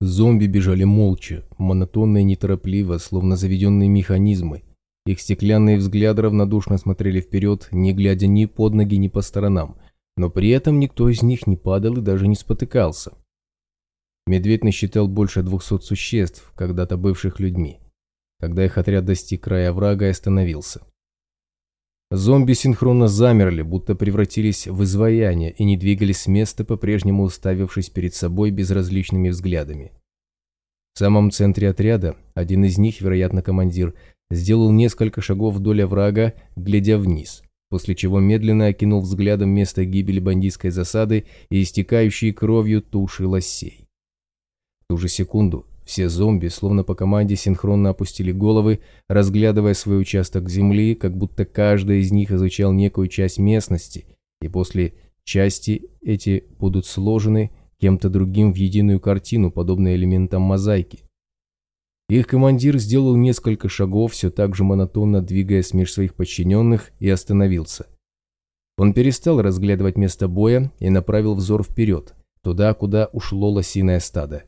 Зомби бежали молча, монотонно и неторопливо, словно заведенные механизмы. Их стеклянные взгляды равнодушно смотрели вперед, не глядя ни под ноги, ни по сторонам, но при этом никто из них не падал и даже не спотыкался. Медведь насчитал больше двухсот существ, когда-то бывших людьми. Когда их отряд достиг края врага и остановился. Зомби синхронно замерли, будто превратились в изваяние и не двигались с места, по-прежнему уставившись перед собой безразличными взглядами. В самом центре отряда один из них, вероятно командир, сделал несколько шагов вдоль врага, глядя вниз, после чего медленно окинул взглядом место гибели бандитской засады и истекающие кровью туши лосей. В ту же секунду все зомби, словно по команде, синхронно опустили головы, разглядывая свой участок земли, как будто каждый из них изучал некую часть местности, и после части эти будут сложены кем-то другим в единую картину, подобно элементам мозаики. Их командир сделал несколько шагов, все так же монотонно двигаясь меж своих подчиненных, и остановился. Он перестал разглядывать место боя и направил взор вперед, туда, куда ушло лосиное стадо.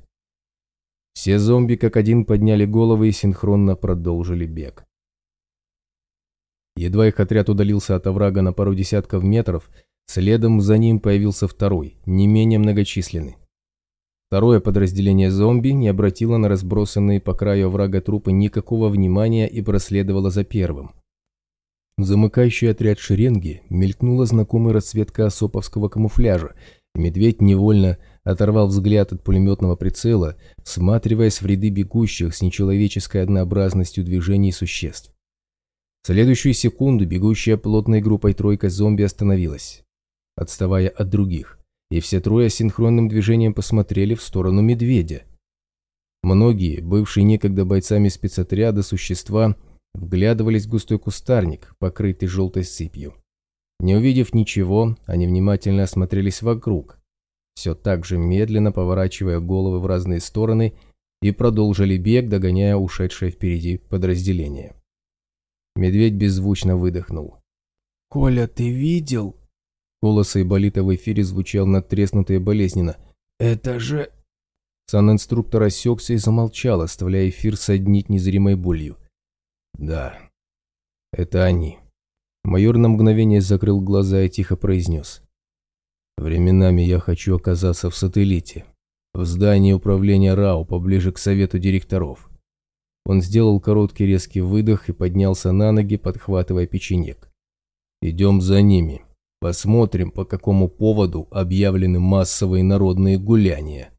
Все зомби как один подняли головы и синхронно продолжили бег. Едва их отряд удалился от оврага на пару десятков метров, следом за ним появился второй, не менее многочисленный. Второе подразделение зомби не обратило на разбросанные по краю врага трупы никакого внимания и проследовало за первым. Замыкающий отряд шеренги мелькнула знакомая расцветка осоповского камуфляжа, и медведь невольно оторвал взгляд от пулеметного прицела, всматриваясь в ряды бегущих с нечеловеческой однообразностью движений существ. В следующую секунду бегущая плотной группой тройка зомби остановилась, отставая от других и все трое синхронным движением посмотрели в сторону медведя. Многие, бывшие некогда бойцами спецотряда существа, вглядывались в густой кустарник, покрытый желтой сыпью. Не увидев ничего, они внимательно осмотрелись вокруг, все так же медленно поворачивая головы в разные стороны и продолжили бег, догоняя ушедшее впереди подразделение. Медведь беззвучно выдохнул. «Коля, ты видел?» Голос Айболита в эфире звучал надтреснуто и болезненно. «Это же...» Сан-инструктор осекся и замолчал, оставляя эфир соднить незримой болью. «Да, это они». Майор на мгновение закрыл глаза и тихо произнес. «Временами я хочу оказаться в сателлите, в здании управления РАО, поближе к совету директоров». Он сделал короткий резкий выдох и поднялся на ноги, подхватывая печенек. «Идем за ними». Посмотрим, по какому поводу объявлены массовые народные гуляния.